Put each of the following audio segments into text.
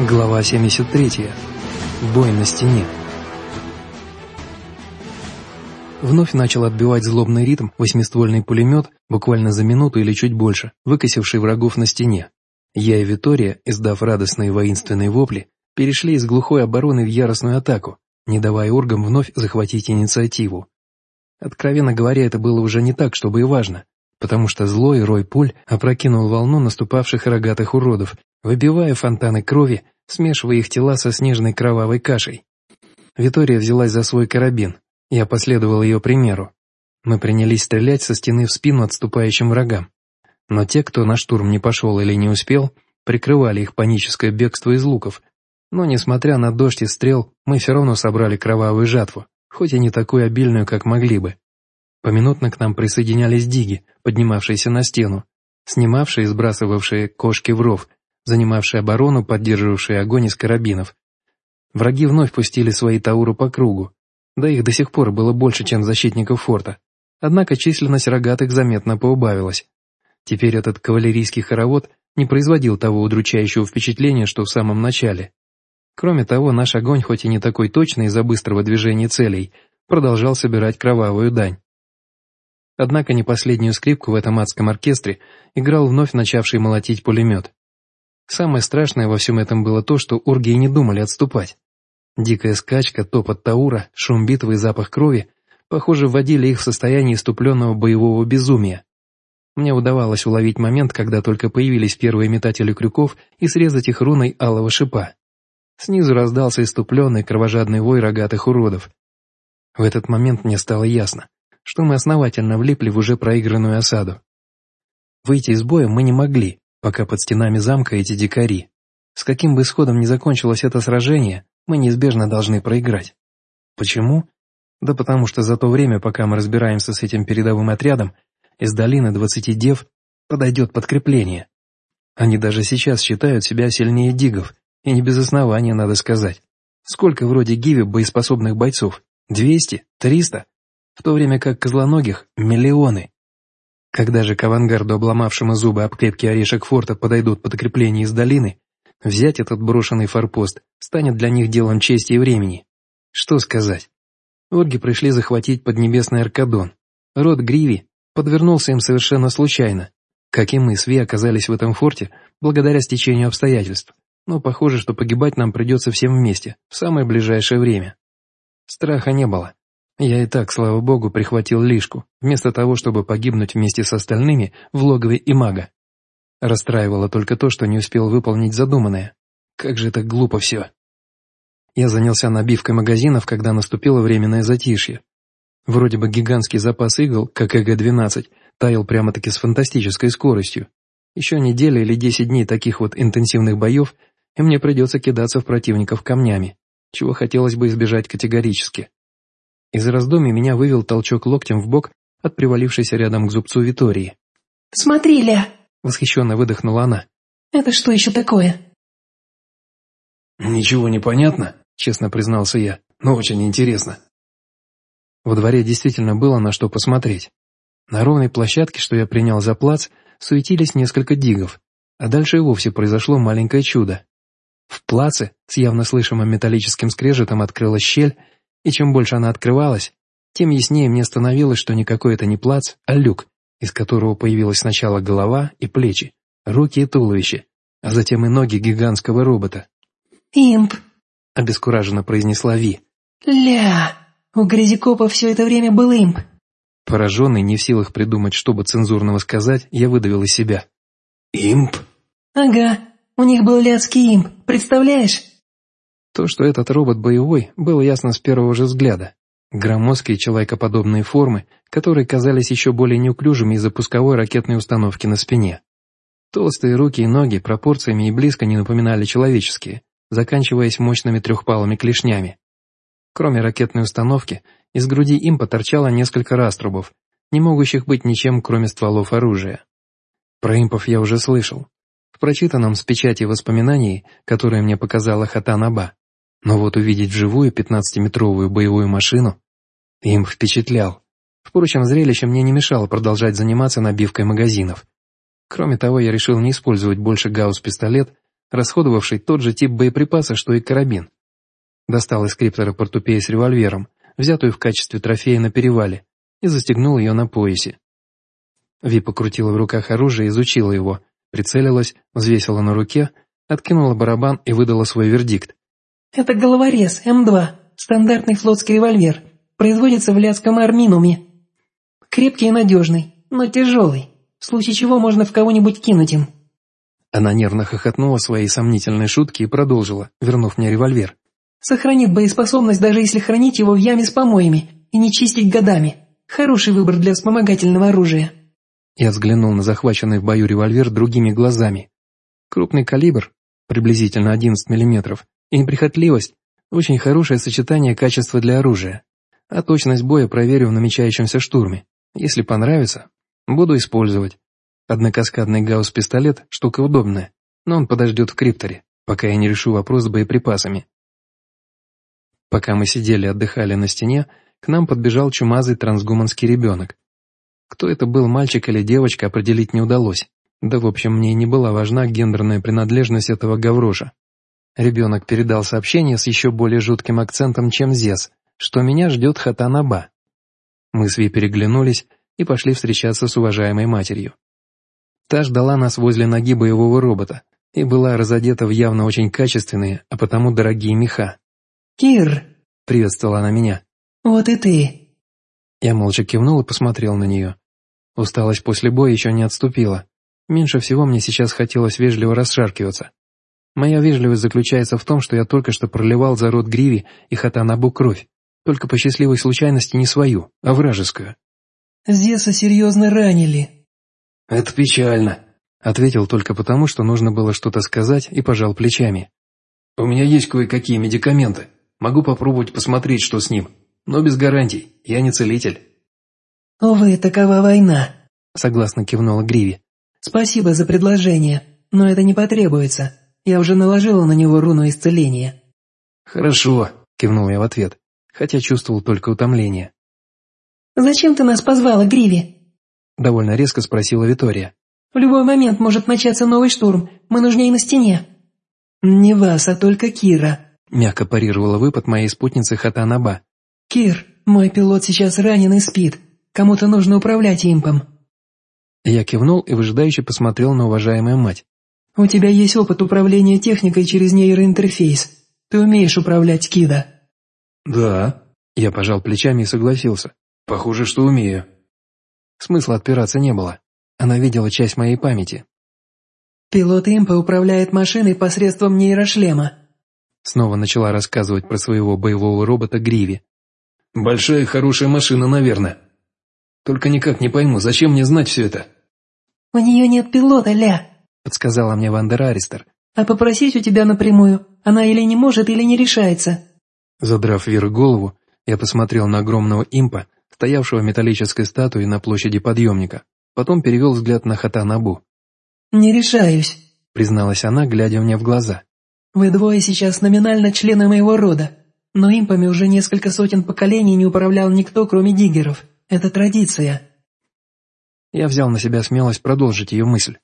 Глава 73. Бой на стене. Вновь начал отбивать злобный ритм восьмиствольный пулемет, буквально за минуту или чуть больше, выкосивший врагов на стене. Я и Витория, издав радостные воинственные вопли, перешли из глухой обороны в яростную атаку, не давая оргам вновь захватить инициативу. Откровенно говоря, это было уже не так, чтобы и важно, потому что злой рой пуль опрокинул волну наступавших рогатых уродов, выбивая фонтаны крови, смешивая их тела со снежной кровавой кашей. Витория взялась за свой карабин, я последовал ее примеру. Мы принялись стрелять со стены в спину отступающим врагам. Но те, кто на штурм не пошел или не успел, прикрывали их паническое бегство из луков. Но, несмотря на дождь и стрел, мы все равно собрали кровавую жатву, хоть и не такую обильную, как могли бы. Поминутно к нам присоединялись диги, поднимавшиеся на стену, снимавшие и сбрасывавшие кошки в ров, занимавшие оборону, поддерживавшие огонь из карабинов. Враги вновь пустили свои тауры по кругу, да их до сих пор было больше, чем защитников форта. Однако численность рогатых заметно поубавилась. Теперь этот кавалерийский хоровод не производил того удручающего впечатления, что в самом начале. Кроме того, наш огонь, хоть и не такой точный из-за быстрого движения целей, продолжал собирать кровавую дань. Однако не последнюю скрипку в этом адском оркестре играл вновь начавший молотить пулемет. Самое страшное во всем этом было то, что оргии не думали отступать. Дикая скачка, топот Таура, шум битвы и запах крови, похоже, вводили их в состояние иступленного боевого безумия. Мне удавалось уловить момент, когда только появились первые метатели крюков и срезать их руной алого шипа. Снизу раздался иступленный кровожадный вой рогатых уродов. В этот момент мне стало ясно, что мы основательно влипли в уже проигранную осаду. Выйти из боя мы не могли, пока под стенами замка эти дикари. С каким бы исходом ни закончилось это сражение, мы неизбежно должны проиграть. Почему? Да потому что за то время, пока мы разбираемся с этим передовым отрядом, из долины двадцати дев подойдет подкрепление. Они даже сейчас считают себя сильнее дигов, и не без основания, надо сказать. Сколько вроде Гиви боеспособных бойцов? Двести? Триста? В то время как козлоногих – миллионы. Когда же к авангарду, обломавшему зубы об крепкий орешек форта, подойдут подкрепления из долины, взять этот брошенный форпост станет для них делом чести и времени. Что сказать? Орги пришли захватить поднебесный Аркадон. Род Гриви подвернулся им совершенно случайно. Как и мы с Ви оказались в этом форте благодаря стечению обстоятельств. Но похоже, что погибать нам придется всем вместе, в самое ближайшее время. Страха не было. Я и так, слава богу, прихватил лишку, вместо того, чтобы погибнуть вместе с остальными в логове Имага. Расстраивало только то, что не успел выполнить задуманное. Как же это глупо все. Я занялся набивкой магазинов, когда наступило временное затишье. Вроде бы гигантский запас игл, как ЭГ-12, таял прямо-таки с фантастической скоростью. Еще неделя или десять дней таких вот интенсивных боев, и мне придется кидаться в противников камнями, чего хотелось бы избежать категорически. Из раздумий меня вывел толчок локтем в бок от привалившейся рядом к зубцу Витории. «Смотри, Ля!» — восхищенно выдохнула она. «Это что еще такое?» «Ничего не понятно», — честно признался я, — «но очень интересно». Во дворе действительно было на что посмотреть. На ровной площадке, что я принял за плац, суетились несколько дигов, а дальше и вовсе произошло маленькое чудо. В плаце с явно слышимым металлическим скрежетом открылась щель, и чем больше она открывалась, тем яснее мне становилось, что никакой это не плац, а люк, из которого появилась сначала голова и плечи, руки и туловище, а затем и ноги гигантского робота. «Имп», — обескураженно произнесла Ви. «Ля, у Грязикопа все это время был имп». Пораженный, не в силах придумать, чтобы цензурного сказать, я выдавил из себя. «Имп?» «Ага, у них был ляцкий имп, представляешь?» То, что этот робот боевой, было ясно с первого же взгляда. Громоздкие человекоподобные формы, которые казались еще более неуклюжими из-за пусковой ракетной установки на спине. Толстые руки и ноги пропорциями и близко не напоминали человеческие, заканчиваясь мощными трехпалыми клешнями. Кроме ракетной установки, из груди им поторчало несколько раструбов, не могущих быть ничем, кроме стволов оружия. Про импов я уже слышал. В прочитанном с печати воспоминаний, которые мне показала Хатанаба. Но вот увидеть вживую пятнадцатиметровую боевую машину им впечатлял. Впрочем, зрелище мне не мешало продолжать заниматься набивкой магазинов. Кроме того, я решил не использовать больше гаусс-пистолет, расходовавший тот же тип боеприпаса, что и карабин. Достал из криптора портупею с револьвером, взятую в качестве трофея на перевале, и застегнул ее на поясе. Ви покрутила в руках оружие, изучила его, прицелилась, взвесила на руке, откинула барабан и выдала свой вердикт. «Это головорез М2, стандартный флотский револьвер, производится в Ляцком Арминуме. Крепкий и надежный, но тяжелый, в случае чего можно в кого-нибудь кинуть им». Она нервно хохотнула своей сомнительной шутки и продолжила, вернув мне револьвер. «Сохранит боеспособность, даже если хранить его в яме с помоями и не чистить годами. Хороший выбор для вспомогательного оружия». Я взглянул на захваченный в бою револьвер другими глазами. Крупный калибр, приблизительно 11 мм, и неприхотливость – очень хорошее сочетание качества для оружия. А точность боя проверю в намечающемся штурме. Если понравится, буду использовать. Однокаскадный гаусс-пистолет – штука удобная, но он подождет в крипторе, пока я не решу вопрос с боеприпасами. Пока мы сидели отдыхали на стене, к нам подбежал чумазый трансгуманский ребенок. Кто это был, мальчик или девочка, определить не удалось. Да, в общем, мне не была важна гендерная принадлежность этого гавроша. Ребенок передал сообщение с еще более жутким акцентом, чем Зес, что меня ждет Хатанаба. Мы с Ви переглянулись и пошли встречаться с уважаемой матерью. Та ждала нас возле ноги боевого робота и была разодета в явно очень качественные, а потому дорогие меха. «Кир!» — приветствовала она меня. «Вот и ты!» Я молча кивнул и посмотрел на нее. Усталость после боя еще не отступила. Меньше всего мне сейчас хотелось вежливо расшаркиваться. Моя вежливость заключается в том, что я только что проливал за рот Гриви и Хатанабу кровь, только по счастливой случайности не свою, а вражескую. «Зеса серьезно ранили». «Это печально», — ответил только потому, что нужно было что-то сказать и пожал плечами. «У меня есть кое-какие медикаменты. Могу попробовать посмотреть, что с ним, но без гарантий, я не целитель». «Увы, такова война», — согласно кивнула Гриви. «Спасибо за предложение, но это не потребуется. Я уже наложила на него руну исцеления». «Хорошо», — кивнул я в ответ, хотя чувствовал только утомление. «Зачем ты нас позвала, Гриви?» Довольно резко спросила Витория. «В любой момент может начаться новый штурм, мы нужнее на стене». «Не вас, а только Кира», — мягко парировала выпад моей спутницы Хатанаба. «Кир, мой пилот сейчас ранен и спит. Кому-то нужно управлять импом». Я кивнул и выжидающе посмотрел на уважаемую мать. «У тебя есть опыт управления техникой через нейроинтерфейс. Ты умеешь управлять Кида?» «Да». Я пожал плечами и согласился. «Похоже, что умею». Смысла отпираться не было. Она видела часть моей памяти. «Пилот импа управляет машиной посредством нейрошлема». Снова начала рассказывать про своего боевого робота Гриви. «Большая хорошая машина, наверное», только никак не пойму, зачем мне знать все это?» «У нее нет пилота, Ля», — подсказала мне Вандер Аристер. «А попросить у тебя напрямую, она или не может, или не решается». Задрав вверх голову, я посмотрел на огромного импа, стоявшего металлической статуей на площади подъемника, потом перевел взгляд на Хатанабу. «Не решаюсь», — призналась она, глядя мне в глаза. «Вы двое сейчас номинально члены моего рода, но импами уже несколько сотен поколений не управлял никто, кроме диггеров. Это традиция». Я взял на себя смелость продолжить ее мысль.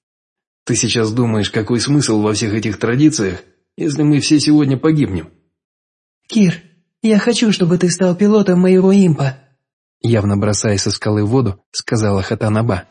«Ты сейчас думаешь, какой смысл во всех этих традициях, если мы все сегодня погибнем?» «Кир, я хочу, чтобы ты стал пилотом моего импа», явно бросаясь со скалы в воду, сказала Хатанаба.